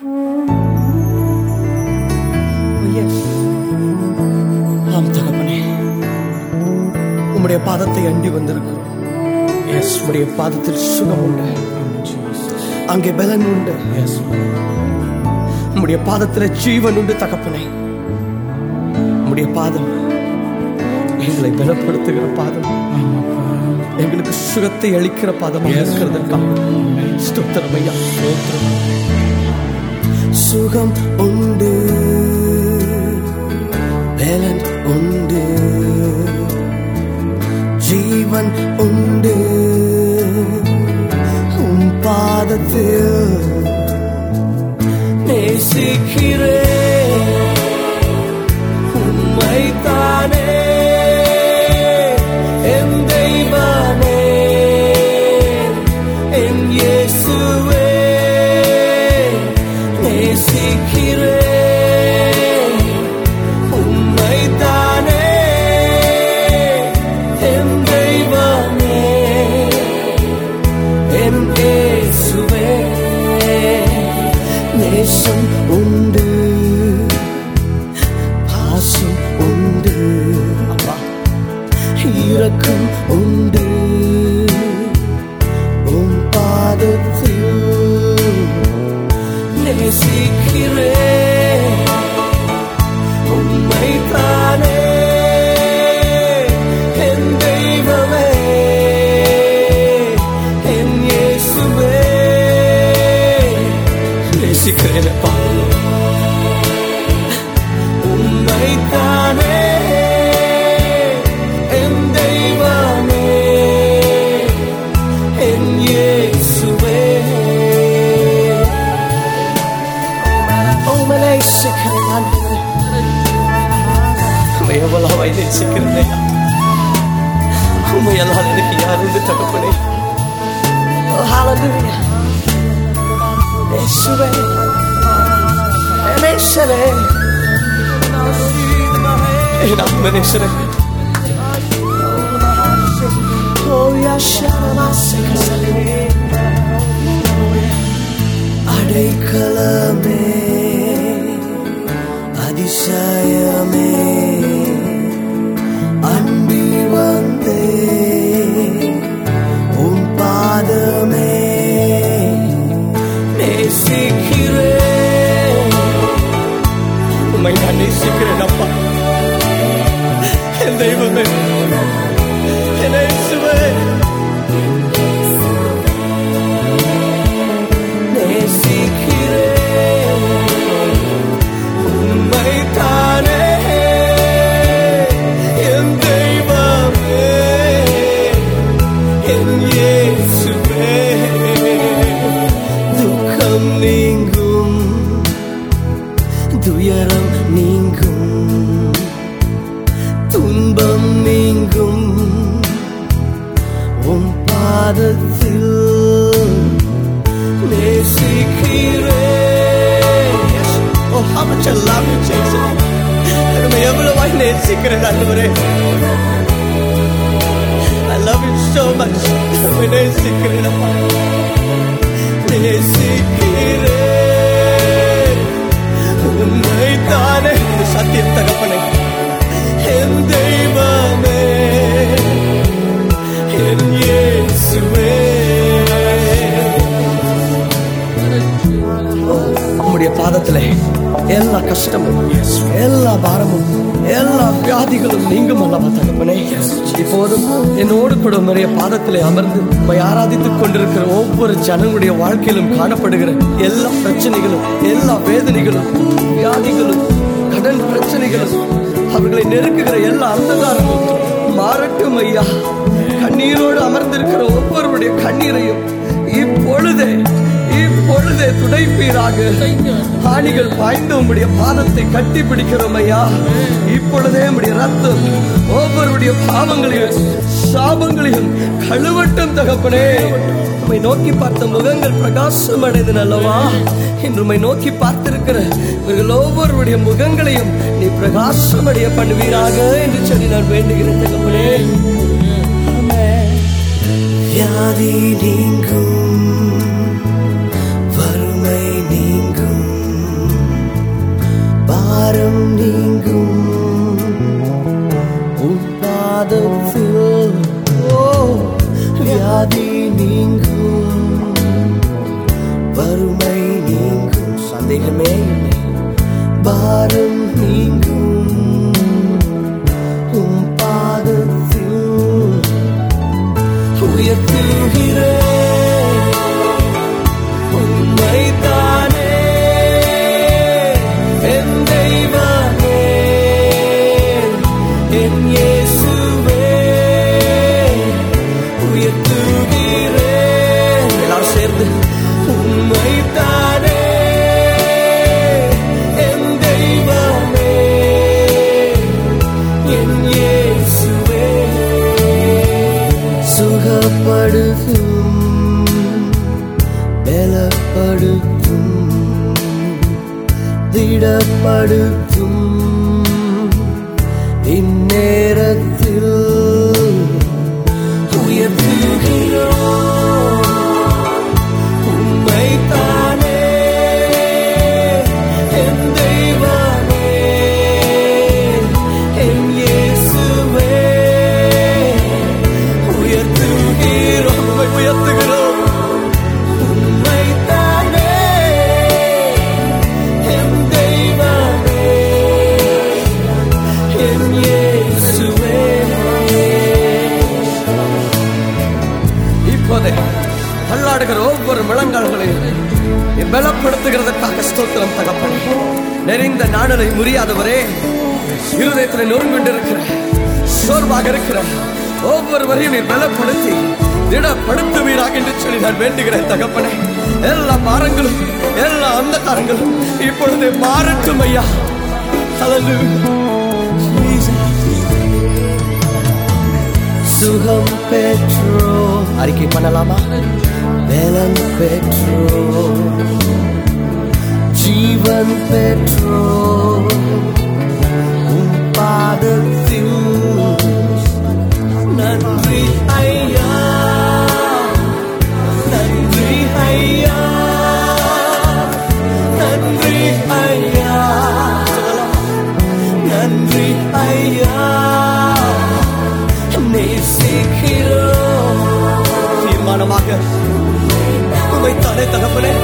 ஆம் தகப்பனே. உம்முடைய பாதத்தை அண்டி வந்திருக்கிறோம் எஸ் பாதத்தில் சுகம் உண்டு. அங்கே பலன் உண்டு. எஸ் உம்முடைய பாதத்தில் ஜீவன் உண்டு தகப்பனே. உம்முடைய பாதம் எங்களை பலப்படுத்துகிற பாதம். எங்களுக்கு சுகத்தை அளிக்கிற பாதமாக இருக்கிறதற்காக. ஸ்தோத்திரம் ஐயா. ஸ்தோத்திரம் சுகம் உண்டு. பலன் உண்டு. ஜீவன் உண்டு. உன் பாதத்தில் நேசிக்கிறே உம்மை நேசம் உண்டு பாசம் உண்டு அப்பா இரக்கம் உண்டு உன் பாதத்தில் நேசிக்கிறே நேசிக்கிறேன் அப்பா என் தெய்வமே என் இயேசுவே உம்மை நேசிக்கிறேன் ஆண்டவரே. உம்மை எவ்வளவாய் நேசிக்கிறேன் எனக்கு யார் என்று தகப்பனே Oh, me sube, me seré, inanmenizere. O yaşanamaz seninle, araykalame, adisayame. உண்மை நான் நேசிக்கிறேன் எவ்வளவாய் நேசிக்கிறேன் ஆண்டவரே I love you so much. உம்மை நேசிக்கிறேன் அப்பா. நேசிக்கிறேன் உண்மை தானே சத்தியம் தகப்பனே என் தெய்வமே என் இயேசுவே உம்முடைய பாதத்திலே எல்லா கஷ்டமும் எல்லா பாரமும் எல்லா வியாதிகளும் நீங்கும் அல்லவா தகப்பனே? இப்போதும் என்னோடு கூட உம்முடைய பாதத்திலே அமர்ந்து உம்மை ஆராதித்துக் கொண்டிருக்கிற ஒவ்வொரு ஜனங்களுடைய வாழ்க்கையிலும் காணப்படுகிற எல்லா பிரச்சனைகளும் எல்லா வேதனைகளும் வியாதிகளும் கடன் பிரச்சனைகளும் அவர்களை நெருக்குகிற எல்லா அந்தகாரமும் மாறட்டும் ஐயா. கண்ணீரோடு அமர்ந்திருக்கிற ஒவ்வொருடைய கண்ணீரையும் இப்பொழுதே இப்பொழுதே துடைப்பீராக ஆணிகள் பாய்ந்து உம்முடைய பாதத்தை கட்டி பிடிக்கிறோம் ஐயா இப்பொழுதே உம்முடைய ரத்தம் ஒவ்வொருடைய பாவங்களையும் சாபங்களையும் கழுவட்டும் தகப்பனே. உம்மை நோக்கி பார்த்த முகங்கள் பிரகாசம் அடைந்தன அல்லவா? இன்று உம்மை நோக்கி பார்த்திருக்கிற இவர்கள் ஒவ்வொருவருடைய முகங்களையும் நீ பிரகாசம் அடைய பண்ணுவீராக என்று சொல்லி நான் வேண்டுகிறேன் தகப்பனே. வியாதி நீங்கும். பாரம் நீங்கும் உன்பாதத்தில் ஓ வியாதி நீங்கும் வறுமை நீங்கும் சந்தேகமே இல்லை பாரம் நீங்கும் சுகப்படுத்தும் பலப்படுத்தும் திடப்படுத்தும் இந்நேரத்தில் போதே தள்ளாடுகிற ஒவ்வொரு முழங்கால்களையும் நீ பலப்படுத்துகிறதற்காக ஸ்தோத்திரம் தகப்பனே. நெறிந்த நாடலை முறியாதவரே இருதயத்தில் நொறுங்குண்டிருக்கிற சோர்வாக இருக்கிற ஒவ்வொருவரையும் நீர் பலப்படுத்தி திடப்படுத்துவீராக என்று சொல்லி நான் வேண்டுகிறேன் தகப்பனே. எல்லா பாரங்களும் எல்லா அந்த அந்தகாரங்களும் இப்பொழுது மாறட்டும் ஐயா. Hallelujah. சுகம் பெற்றோ அறிக்கை பண்ணலாமா பலன் பெற்றோ ஜீவன் பெற்றோ உன் பாதத்தில் நன்றி planeta, ¿no?